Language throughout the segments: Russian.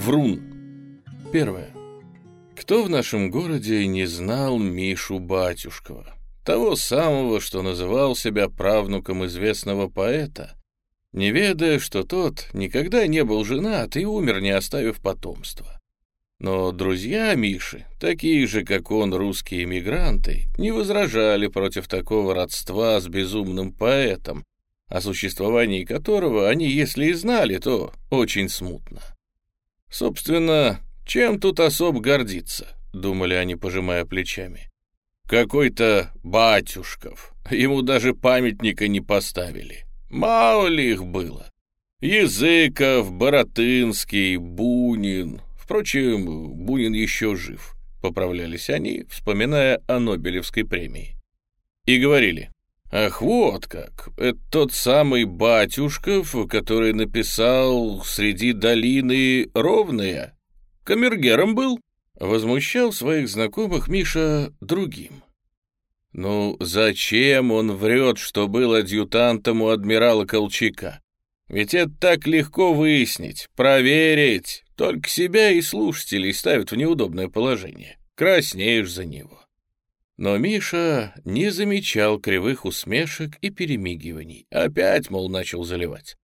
Врун. Первое. Кто в нашем городе не знал Мишу Батюшкова? Того самого, что называл себя правнуком известного поэта, не ведая, что тот никогда не был женат и умер, не оставив потомства. Но друзья Миши, такие же, как он, русские эмигранты, не возражали против такого родства с безумным поэтом, о существовании которого они, если и знали, то очень смутно. Собственно, чем тут особ гордиться, думали они, пожимая плечами. Какой-то батюшков, ему даже памятника не поставили. Мало ли их было. Языков, Боротынский, Бунин, Впрочем, Бунин еще жив, поправлялись они, вспоминая о Нобелевской премии. И говорили, ах, вот как, это тот самый батюшков, который написал «Среди долины ровная». Камергером был. Возмущал своих знакомых Миша другим. Ну, зачем он врет, что был адъютантом у адмирала Колчака? Ведь это так легко выяснить, проверить. Только себя и слушателей ставят в неудобное положение. Краснеешь за него. Но Миша не замечал кривых усмешек и перемигиваний. Опять, мол, начал заливать.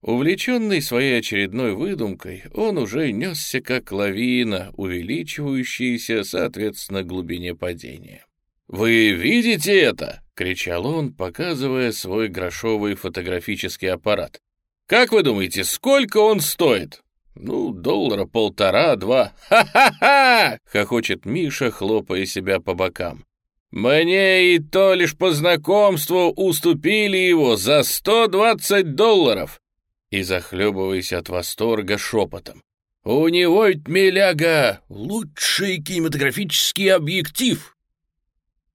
Увлеченный своей очередной выдумкой, он уже несся как лавина, увеличивающаяся, соответственно, глубине падения. «Вы видите это?» — кричал он, показывая свой грошовый фотографический аппарат. «Как вы думаете, сколько он стоит?» «Ну, доллара полтора-два. Ха-ха-ха!» — хохочет Миша, хлопая себя по бокам. «Мне и то лишь по знакомству уступили его за сто двадцать долларов!» И захлебываясь от восторга шепотом. «У него ведь, миляга, лучший кинематографический объектив!»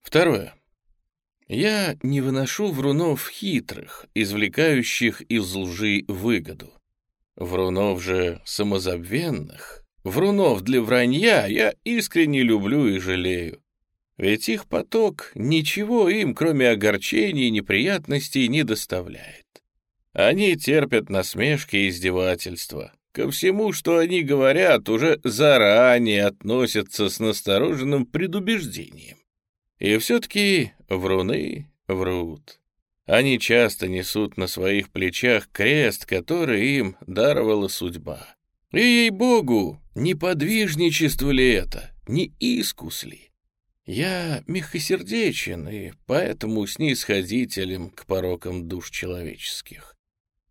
Второе. Я не выношу врунов хитрых, извлекающих из лжи выгоду. Врунов же самозабвенных, врунов для вранья я искренне люблю и жалею. Ведь их поток ничего им, кроме огорчений и неприятностей, не доставляет. Они терпят насмешки и издевательства. Ко всему, что они говорят, уже заранее относятся с настороженным предубеждением. И все-таки вруны врут. Они часто несут на своих плечах крест, который им даровала судьба. И, ей-богу, не подвижничество ли это, не искус ли? Я мягкосердечен и поэтому снисходителен к порокам душ человеческих.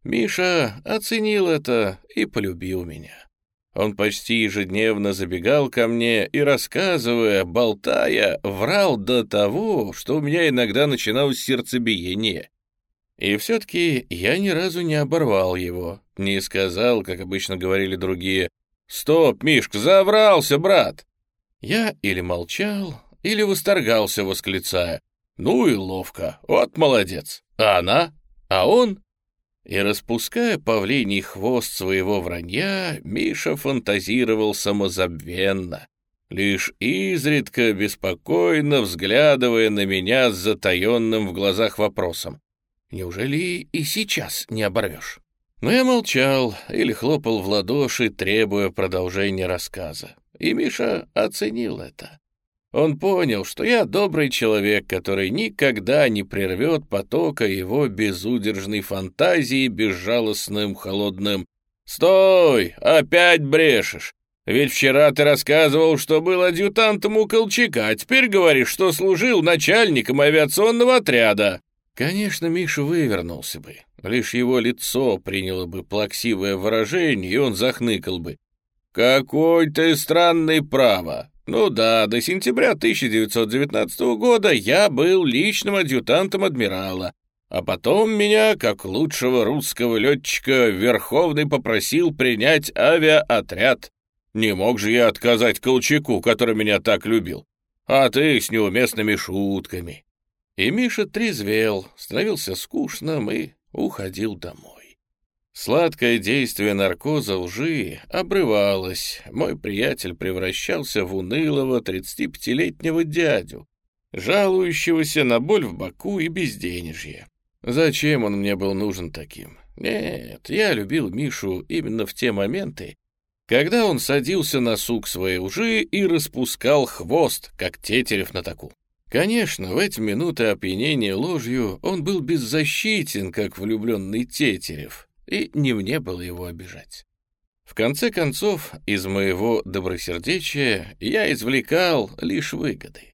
Миша оценил это и полюбил меня. Он почти ежедневно забегал ко мне и, рассказывая, болтая, врал до того, что у меня иногда начиналось сердцебиение. И все-таки я ни разу не оборвал его, не сказал, как обычно говорили другие, «Стоп, Мишка, заврался, брат!» Я или молчал, или восторгался, восклицая, «Ну и ловко, вот молодец!» А она? А он? И распуская павлиний хвост своего вранья, Миша фантазировал самозабвенно, лишь изредка беспокойно взглядывая на меня с затаенным в глазах вопросом. «Неужели и сейчас не оборвешь?» Но я молчал или хлопал в ладоши, требуя продолжения рассказа. И Миша оценил это. Он понял, что я добрый человек, который никогда не прервет потока его безудержной фантазии безжалостным холодным «Стой! Опять брешешь! Ведь вчера ты рассказывал, что был адъютантом у Колчака, а теперь говоришь, что служил начальником авиационного отряда». Конечно, Миша вывернулся бы. Лишь его лицо приняло бы плаксивое выражение, и он захныкал бы. «Какой ты странный право! Ну да, до сентября 1919 года я был личным адъютантом адмирала, а потом меня, как лучшего русского летчика, Верховный попросил принять авиаотряд. Не мог же я отказать Колчаку, который меня так любил. А ты с неуместными шутками. И Миша трезвел, становился скучным и уходил домой. Сладкое действие наркоза лжи обрывалось. Мой приятель превращался в унылого 35-летнего дядю, жалующегося на боль в боку и безденежье. Зачем он мне был нужен таким? Нет, я любил Мишу именно в те моменты, когда он садился на сук своей лжи и распускал хвост, как тетерев на таку. Конечно, в эти минуты опьянения ложью он был беззащитен, как влюбленный тетерев, и не мне было его обижать. В конце концов, из моего добросердечия я извлекал лишь выгоды.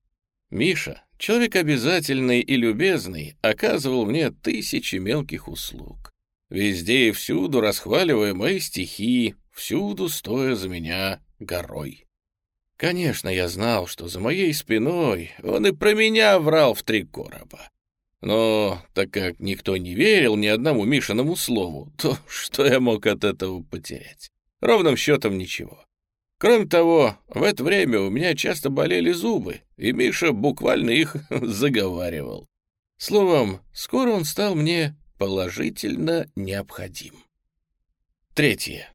Миша, человек обязательный и любезный, оказывал мне тысячи мелких услуг. Везде и всюду расхваливая мои стихи, всюду стоя за меня горой. Конечно, я знал, что за моей спиной он и про меня врал в три короба. Но так как никто не верил ни одному Мишиному слову, то что я мог от этого потерять? Ровным счетом ничего. Кроме того, в это время у меня часто болели зубы, и Миша буквально их заговаривал. Словом, скоро он стал мне положительно необходим. Третье.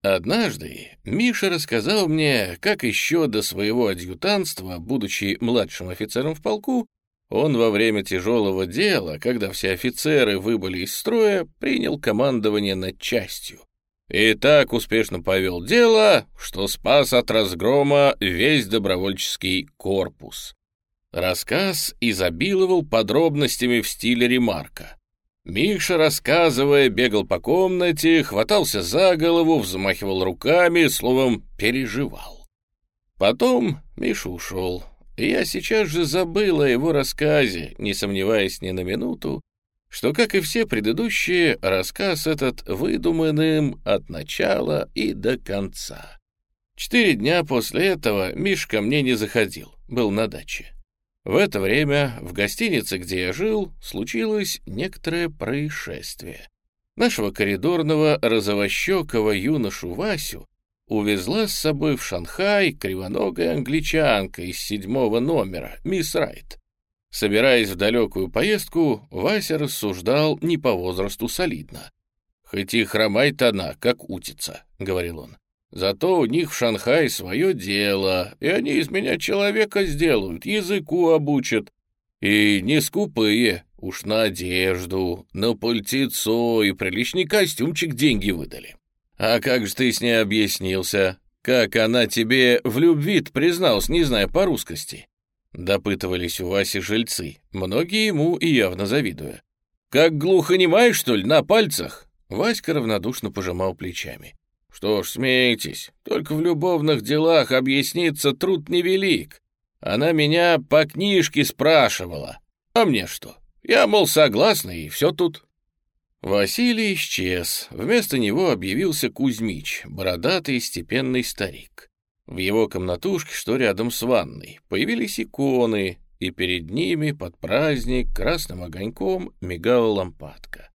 Однажды Миша рассказал мне, как еще до своего адъютантства, будучи младшим офицером в полку, он во время тяжелого дела, когда все офицеры выбыли из строя, принял командование над частью. И так успешно повел дело, что спас от разгрома весь добровольческий корпус. Рассказ изобиловал подробностями в стиле ремарка. Миша, рассказывая, бегал по комнате, хватался за голову, взмахивал руками, словом, переживал. Потом Миша ушел, я сейчас же забыл о его рассказе, не сомневаясь ни на минуту, что, как и все предыдущие, рассказ этот выдуманным от начала и до конца. Четыре дня после этого Мишка мне не заходил, был на даче. В это время в гостинице, где я жил, случилось некоторое происшествие. Нашего коридорного розовощекого юношу Васю увезла с собой в Шанхай кривоногая англичанка из седьмого номера, мисс Райт. Собираясь в далекую поездку, Вася рассуждал не по возрасту солидно. «Хоть и хромает она, как утица», — говорил он. Зато у них в Шанхае свое дело, и они из меня человека сделают, языку обучат. И не скупые, уж на одежду, на пальтецо и приличный костюмчик деньги выдали. А как же ты с ней объяснился? Как она тебе в любви призналась, не зная по-русскости? Допытывались у Васи жильцы, многие ему и явно завидуя. «Как глухонемаешь, что ли, на пальцах?» Васька равнодушно пожимал плечами. Что ж, смейтесь, только в любовных делах объясниться труд невелик. Она меня по книжке спрашивала. А мне что? Я, мол, согласна, и все тут. Василий исчез. Вместо него объявился Кузьмич, бородатый степенный старик. В его комнатушке, что рядом с ванной, появились иконы, и перед ними под праздник красным огоньком мигала лампадка.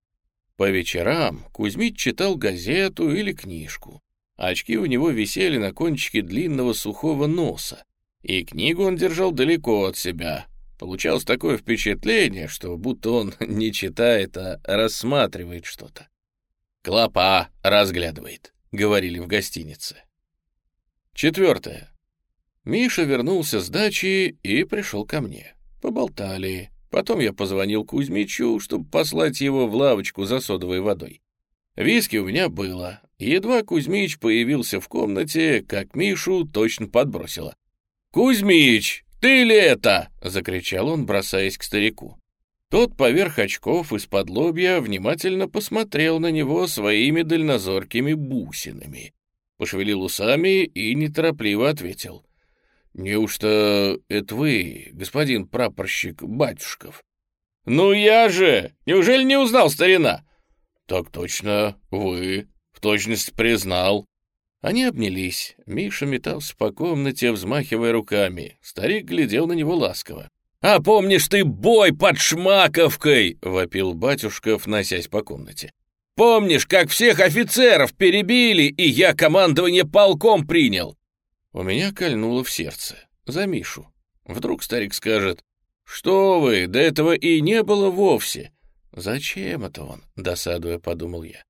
По вечерам Кузьмич читал газету или книжку. Очки у него висели на кончике длинного сухого носа, и книгу он держал далеко от себя. Получалось такое впечатление, что будто он не читает, а рассматривает что-то. «Клопа разглядывает», — говорили в гостинице. Четвертое. Миша вернулся с дачи и пришел ко мне. Поболтали. Потом я позвонил Кузьмичу, чтобы послать его в лавочку за содовой водой. Виски у меня было. Едва Кузьмич появился в комнате, как Мишу точно подбросило. «Кузьмич, ты ли это?» — закричал он, бросаясь к старику. Тот поверх очков из-под лобья внимательно посмотрел на него своими дальнозоркими бусинами, пошевелил усами и неторопливо ответил. «Неужто это вы, господин прапорщик Батюшков?» «Ну я же! Неужели не узнал старина?» «Так точно, вы. В точности признал». Они обнялись. Миша метался по комнате, взмахивая руками. Старик глядел на него ласково. «А помнишь ты бой под Шмаковкой?» — вопил батюшков, носясь по комнате. «Помнишь, как всех офицеров перебили, и я командование полком принял? У меня кольнуло в сердце. За Мишу. Вдруг старик скажет, «Что вы, до этого и не было вовсе». «Зачем это он?» — досадуя, подумал я.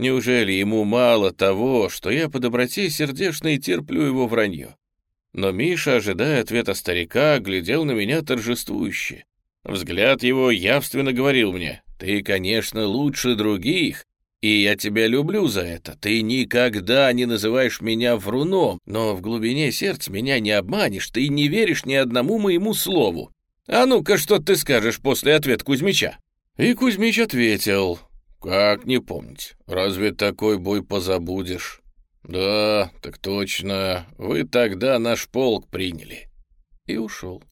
«Неужели ему мало того, что я по доброте сердечной терплю его вранье?» Но Миша, ожидая ответа старика, глядел на меня торжествующе. Взгляд его явственно говорил мне, «Ты, конечно, лучше других, И я тебя люблю за это. Ты никогда не называешь меня вруном, но в глубине сердца меня не обманешь, ты не веришь ни одному моему слову. А ну-ка, что ты скажешь после ответа Кузьмича?» И Кузьмич ответил, «Как не помнить? Разве такой бой позабудешь?» «Да, так точно. Вы тогда наш полк приняли». И ушел.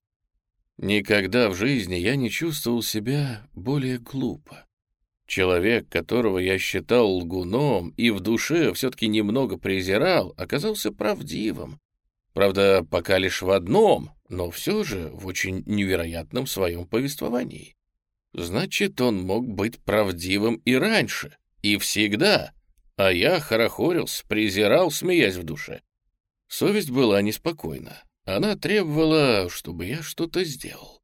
Никогда в жизни я не чувствовал себя более глупо. Человек, которого я считал лгуном и в душе все-таки немного презирал, оказался правдивым. Правда, пока лишь в одном, но все же в очень невероятном своем повествовании. Значит, он мог быть правдивым и раньше, и всегда, а я хорохорился, презирал, смеясь в душе. Совесть была неспокойна. Она требовала, чтобы я что-то сделал.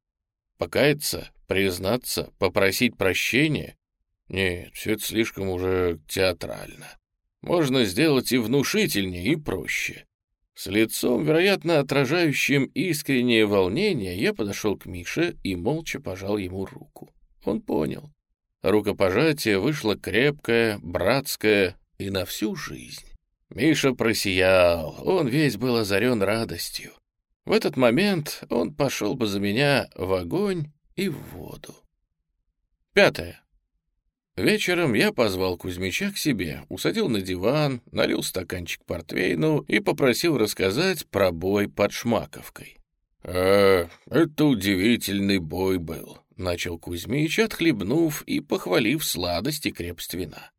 Покаяться, признаться, попросить прощения нет, все это слишком уже театрально. Можно сделать и внушительнее, и проще. С лицом, вероятно, отражающим искреннее волнение, я подошел к Мише и молча пожал ему руку. Он понял. Рукопожатие вышло крепкое, братское и на всю жизнь. Миша просиял, он весь был озарен радостью. В этот момент он пошел бы за меня в огонь и в воду. Пятое. Вечером я позвал Кузьмича к себе, усадил на диван, налил стаканчик портвейну и попросил рассказать про бой под Шмаковкой. «А, это удивительный бой был», — начал Кузьмич, отхлебнув и похвалив сладость и крепость вина.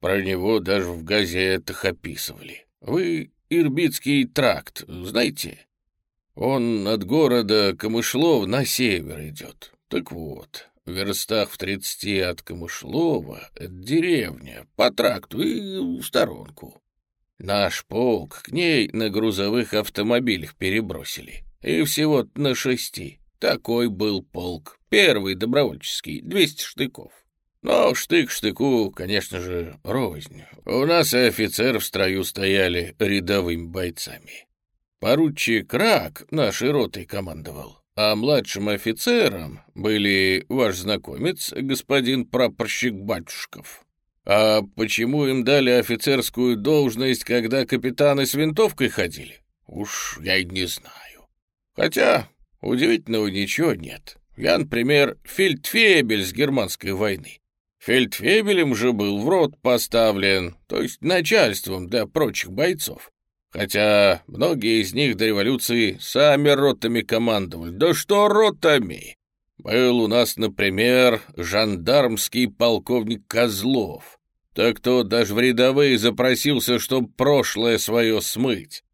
«Про него даже в газетах описывали. Вы Ирбитский тракт знаете? Он от города Камышлов на север идет. Так вот, в верстах в тридцати от Камышлова, деревня, по тракту и в сторонку. Наш полк к ней на грузовых автомобилях перебросили. И всего на шести. Такой был полк. Первый добровольческий, 200 штыков. Но штык штыку, конечно же, рознь. У нас и офицеры в строю стояли рядовыми бойцами. Поручик Рак нашей ротой командовал а младшим офицером были ваш знакомец, господин прапорщик Батюшков. А почему им дали офицерскую должность, когда капитаны с винтовкой ходили? Уж я и не знаю. Хотя удивительного ничего нет. Я, например, фельдфебель с германской войны. Фельдфебелем же был в рот поставлен, то есть начальством для прочих бойцов. Хотя многие из них до революции сами ротами командовали. Да что ротами? Был у нас, например, жандармский полковник Козлов. Так кто даже в рядовые запросился, чтоб прошлое свое смыть.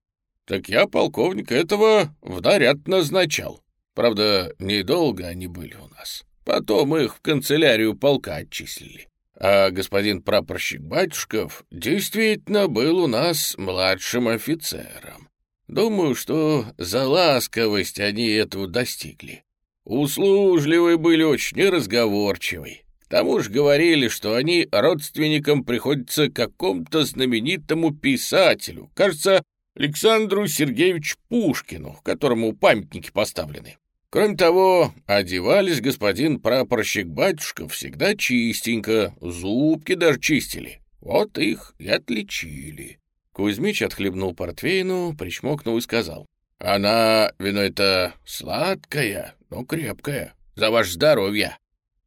Так я полковника этого в наряд назначал. Правда, недолго они были у нас. Потом их в канцелярию полка отчислили. А господин прапорщик Батюшков действительно был у нас младшим офицером. Думаю, что за ласковость они этого достигли. Услужливые были очень неразговорчивые. К тому же говорили, что они родственникам приходятся какому-то знаменитому писателю, кажется, Александру Сергеевичу Пушкину, которому памятники поставлены. Кроме того, одевались господин прапорщик батюшка всегда чистенько, зубки даже чистили. Вот их и отличили. Кузьмич отхлебнул портвейну, причмокнул и сказал. «Она, вино это сладкая, но крепкая, за ваше здоровье.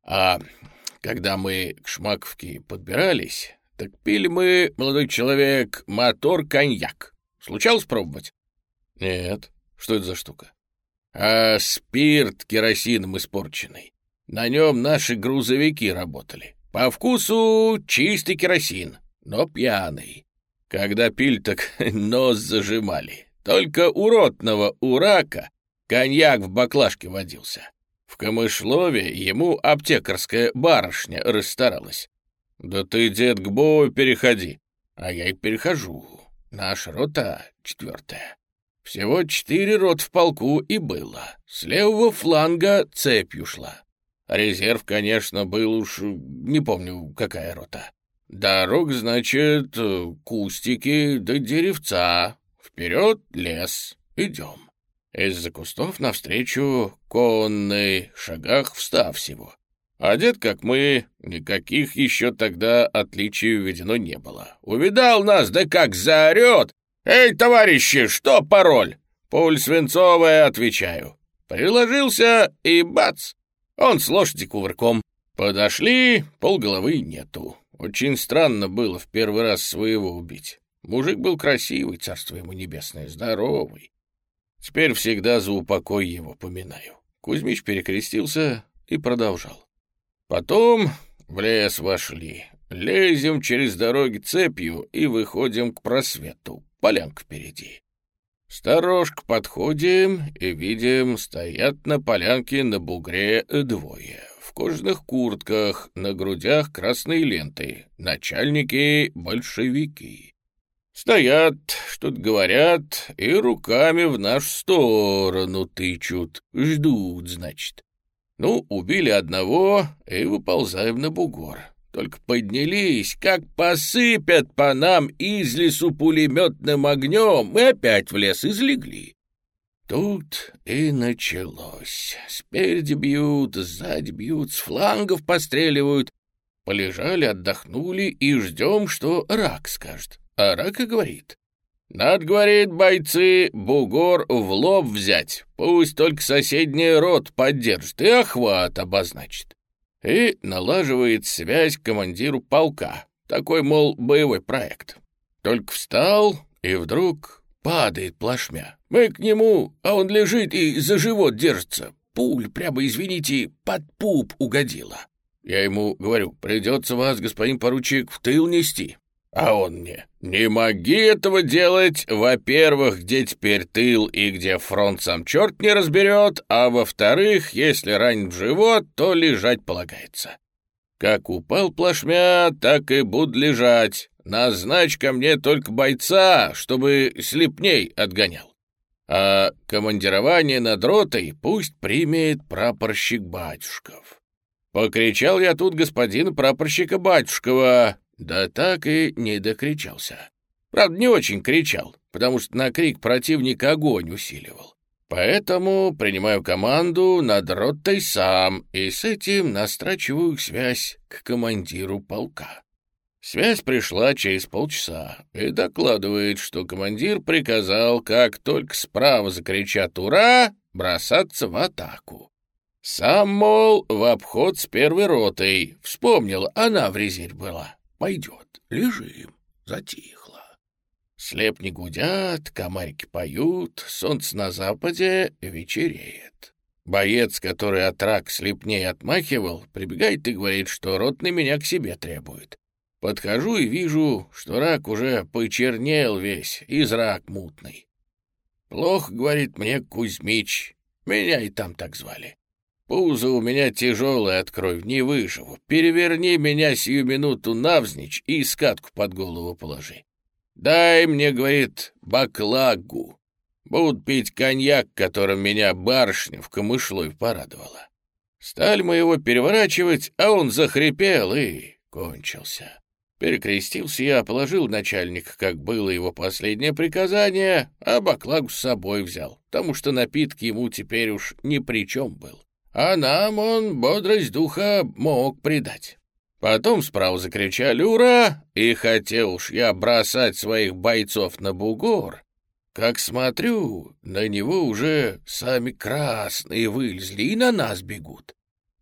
А когда мы к Шмаковке подбирались, так пили мы, молодой человек, мотор-коньяк. Случалось пробовать?» «Нет. Что это за штука?» а спирт керосином испорченный. На нем наши грузовики работали. По вкусу чистый керосин, но пьяный. Когда пиль, так нос зажимали. Только у ротного урака коньяк в баклажке водился. В Камышлове ему аптекарская барышня расстаралась. «Да ты, дед, к бою переходи». А я и перехожу. Наша рота четвертая. Всего четыре рот в полку и было. С левого фланга цепью шла. Резерв, конечно, был уж... не помню, какая рота. Дорог, значит, кустики да деревца. Вперед лес. Идем. Из-за кустов навстречу конный, шагах встав всего. Одет, как мы, никаких еще тогда отличий введено не было. Увидал нас, да как заорет! «Эй, товарищи, что пароль?» «Пуль свинцовая», — отвечаю. Приложился и бац! Он с лошади кувырком. Подошли, полголовы нету. Очень странно было в первый раз своего убить. Мужик был красивый, царство ему небесное, здоровый. Теперь всегда за упокой его поминаю. Кузьмич перекрестился и продолжал. Потом в лес вошли. Лезем через дороги цепью и выходим к просвету. Полянка впереди. Сторожка подходим и видим, стоят на полянке на бугре двое в кожаных куртках, на грудях красные ленты, начальники — большевики. Стоят, что-то говорят и руками в нашу сторону тычут, ждут, значит. Ну, убили одного и выползаем на бугор. Только поднялись, как посыпят по нам из лесу пулеметным огнем, мы опять в лес излегли. Тут и началось. Спереди бьют, сзади бьют, с флангов постреливают. Полежали, отдохнули и ждем, что рак скажет. А рак и говорит. Надо, говорит, бойцы, бугор в лоб взять. Пусть только соседний рот поддержит и охват обозначит. И налаживает связь командиру полка. Такой, мол, боевой проект. Только встал, и вдруг Падает плашмя. Мы к нему, а он лежит и за живот держится. Пуль, прямо, извините, под пуп угодила. Я ему говорю, придется вас, господин поручик, в тыл нести. А он мне, не моги этого делать. Во-первых, где теперь тыл и где фронт сам черт не разберет, а во-вторых, если ранен в живот, то лежать полагается. Как упал плашмя, так и буду лежать. Назначь ко мне только бойца, чтобы слепней отгонял. А командирование над ротой пусть примет прапорщик Батюшков. Покричал я тут господина прапорщика Батюшкова, да так и не докричался. Правда, не очень кричал, потому что на крик противника огонь усиливал. Поэтому принимаю команду над ротой сам и с этим настрачиваю связь к командиру полка. Связь пришла через полчаса и докладывает, что командир приказал, как только справа закричат «Ура!», бросаться в атаку. Сам, мол, в обход с первой ротой. Вспомнил, она в резерв была. Пойдет, лежим. Затихло. Слепни гудят, комарики поют, солнце на западе вечереет. Боец, который от рак слепней отмахивал, прибегает и говорит, что ротный меня к себе требует. Подхожу и вижу, что рак уже почернел весь, и зрак мутный. «Плохо, — говорит мне Кузьмич, — меня и там так звали. Пузо у меня тяжелое, открой, не выживу. Переверни меня сию минуту навзничь и скатку под голову положи. Дай мне, — говорит, — баклагу. Будут пить коньяк, которым меня барышня в камышлой порадовала. Стали мы его переворачивать, а он захрипел и кончился. Перекрестился я, положил начальник, как было его последнее приказание, а баклагу с собой взял, потому что напиток ему теперь уж ни при чем был. А нам он бодрость духа мог придать. Потом справа закричали «Ура!» и хотел уж я бросать своих бойцов на бугор, как смотрю, на него уже сами красные вылезли и на нас бегут.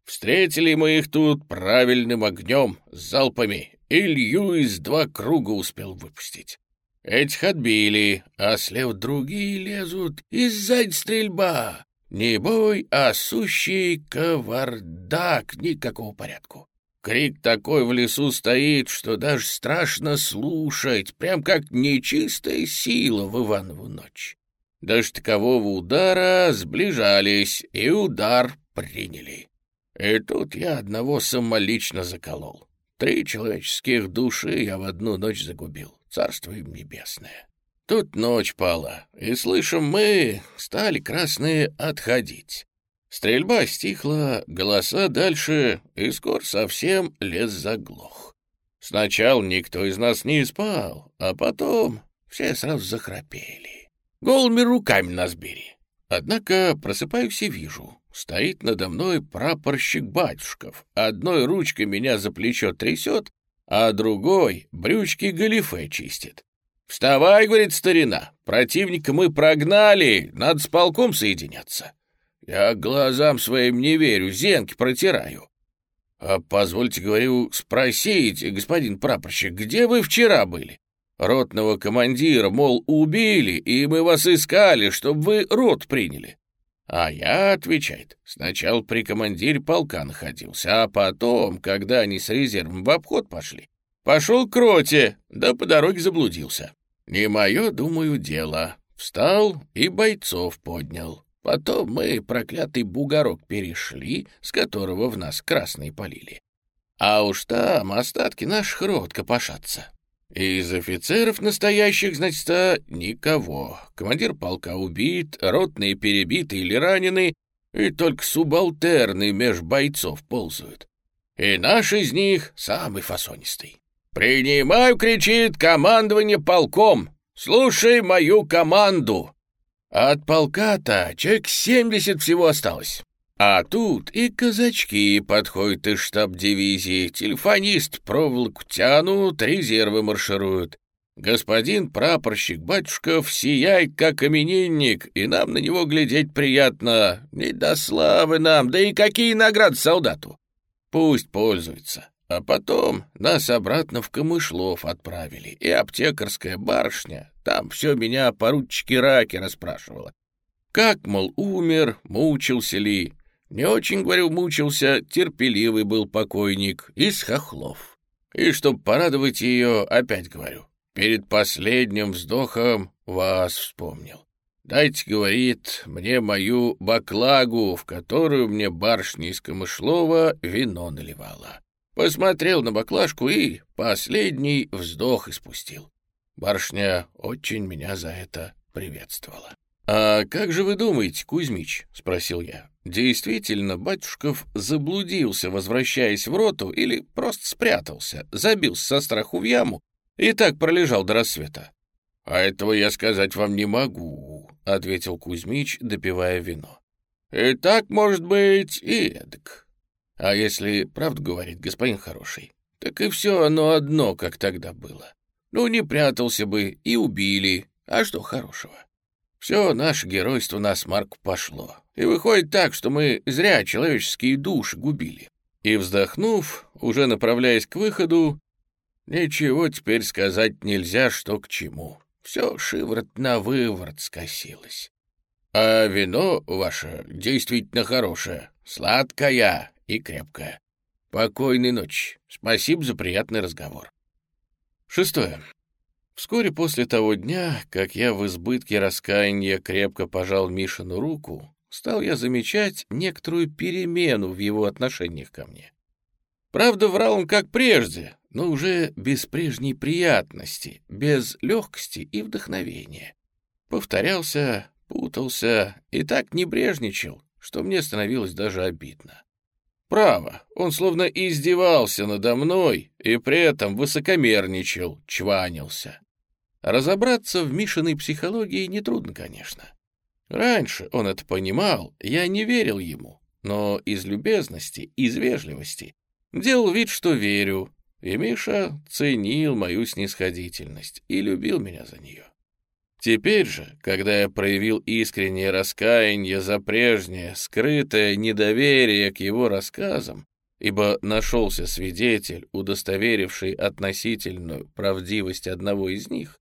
Встретили мы их тут правильным огнем, с залпами, и Льюис два круга успел выпустить. Этих отбили, а слева другие лезут, и сзади стрельба. Не бой, а сущий кавардак, никакого порядку. Крик такой в лесу стоит, что даже страшно слушать, прям как нечистая сила в Иванову ночь. Даже такового удара сближались, и удар приняли. И тут я одного самолично заколол. Три человеческих души я в одну ночь загубил. Царство им небесное. Тут ночь пала, и, слышим мы, стали красные отходить. Стрельба стихла, голоса дальше, и скоро совсем лес заглох. Сначала никто из нас не спал, а потом все сразу захрапели. Голыми руками нас бери. Однако просыпаюсь и вижу. стоит надо мной прапорщик Батюшков. Одной ручкой меня за плечо трясет, а другой брючки галифе чистит. «Вставай, — говорит старина, — противника мы прогнали, надо с полком соединяться». Я глазам своим не верю, зенки протираю. А позвольте, говорю, спросить, господин прапорщик, где вы вчера были? Ротного командира, мол, убили, и мы вас искали, чтобы вы рот приняли. А я, отвечает, сначала при командире полка находился, а потом, когда они с резервом в обход пошли, пошел к роте, да по дороге заблудился. Не мое, думаю, дело. Встал и бойцов поднял. Потом мы проклятый бугорок перешли, с которого в нас красные полили. А уж там остатки наших рот копошатся. Из офицеров настоящих, значит, а никого. Командир полка убит, ротные перебиты или ранены, и только субалтерны меж бойцов ползают. И наш из них самый фасонистый. «Принимаю!» — кричит командование полком. «Слушай мою команду!» От полка-то человек семьдесят всего осталось. А тут и казачки подходят из штаб-дивизии, телефонист проволоку тянут, резервы маршируют. Господин прапорщик Батюшков сияет, как именинник, и нам на него глядеть приятно. Не до славы нам, да и какие награды солдату. Пусть пользуется. А потом нас обратно в Камышлов отправили, и аптекарская барышня, там все меня поручики Раки расспрашивала. Как, мол, умер, мучился ли? Не очень, говорю, мучился, терпеливый был покойник, из хохлов. И чтоб порадовать ее, опять говорю, перед последним вздохом вас вспомнил. Дайте, говорит, мне мою баклагу, в которую мне барышня из Камышлова вино наливала. Посмотрел на баклажку и последний вздох испустил. Барышня очень меня за это приветствовала. «А как же вы думаете, Кузьмич?» — спросил я. «Действительно, батюшков заблудился, возвращаясь в роту, или просто спрятался, забился со страху в яму и так пролежал до рассвета?» «А этого я сказать вам не могу», — ответил Кузьмич, допивая вино. «И так, может быть, и эдак. А если правду говорит господин хороший, так и все оно одно, как тогда было. Ну, не прятался бы и убили, а что хорошего? Все наше геройство на смарку пошло. И выходит так, что мы зря человеческие души губили. И вздохнув, уже направляясь к выходу, ничего теперь сказать нельзя, что к чему. Все шиворот на выворот скосилось. А вино ваше действительно хорошее, сладкое и крепкая. Покойной ночи. Спасибо за приятный разговор. Шестое. Вскоре после того дня, как я в избытке раскаяния крепко пожал Мишину руку, стал я замечать некоторую перемену в его отношениях ко мне. Правда, врал он как прежде, но уже без прежней приятности, без легкости и вдохновения. Повторялся, путался и так небрежничал, что мне становилось даже обидно. Право, он словно издевался надо мной и при этом высокомерничал, чванился. Разобраться в Мишиной психологии нетрудно, конечно. Раньше он это понимал, я не верил ему, но из любезности, из вежливости делал вид, что верю, и Миша ценил мою снисходительность и любил меня за нее. Теперь же, когда я проявил искреннее раскаяние за прежнее, скрытое недоверие к его рассказам, ибо нашелся свидетель, удостоверивший относительную правдивость одного из них,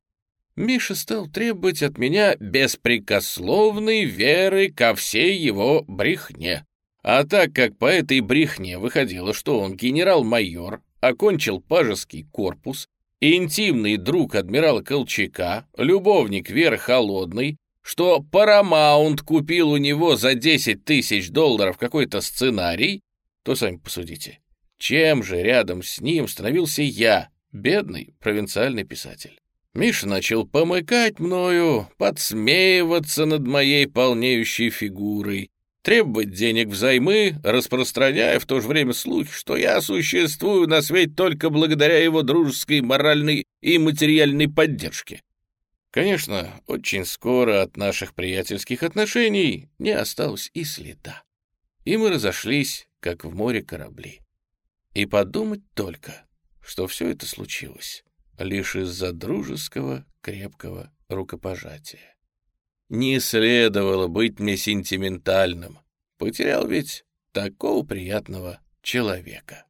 Миша стал требовать от меня беспрекословной веры ко всей его брехне. А так как по этой брехне выходило, что он генерал-майор, окончил пажеский корпус, интимный друг адмирала Колчака, любовник Веры Холодной, что Paramount купил у него за 10 тысяч долларов какой-то сценарий, то сами посудите, чем же рядом с ним становился я, бедный провинциальный писатель. Миша начал помыкать мною, подсмеиваться над моей полнеющей фигурой, требовать денег взаймы, распространяя в то же время слухи, что я существую на свете только благодаря его дружеской, моральной и материальной поддержке. Конечно, очень скоро от наших приятельских отношений не осталось и следа. и мы разошлись, как в море корабли. И подумать только, что все это случилось лишь из-за дружеского крепкого рукопожатия. Не следовало быть мне сентиментальным. Потерял ведь такого приятного человека.